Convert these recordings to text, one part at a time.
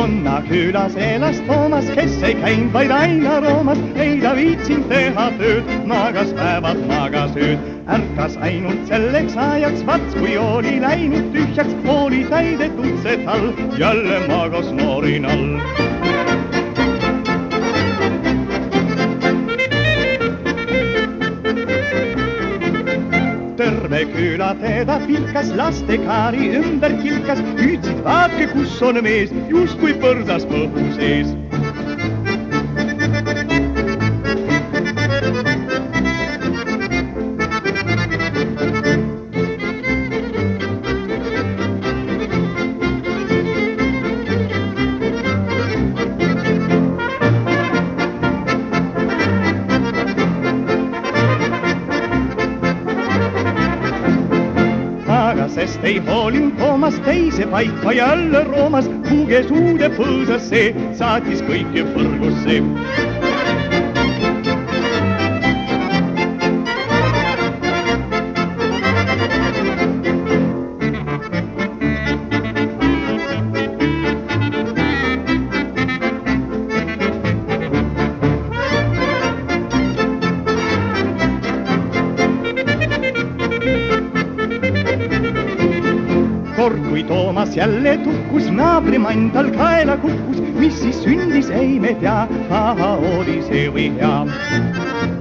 konna külas elas Toomas, kes ei käinud vaid aina Roomas, ei ta viitsinud teha tööd, magas päevad, magas ööd. ärkas ainult selleks ajaks, vats kui oli läinud tühjaks, oli täidetud see tall, jälle magas noorinal terve küla teda pilkas, lastekaari ümber kilkas, hüüdsid, vaadake, kus on mees, justkui põrsas põhu sees sest ei hoolinud Toomas teise paika jälle Roomas, puges uude põõsasse, saatis kõike põrgusse. Kord, kui Toomas jälle tukkus, naabrimann tal kaela kukkus, mis siis sündis, ei me tea, paha oli see või hea.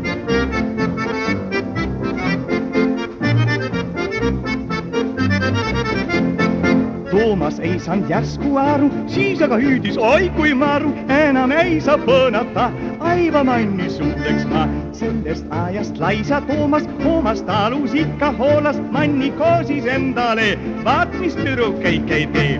Toomas ei saanud järsku aru, siis aga hüüdis, oi kui maru, enam ei saa põõnata, aivamanni suudeks ma. sellest ajast laisa Toomas, Toomas talus ikka hoolas, manni koosis endale, vaat mis tüdruk käik ei tee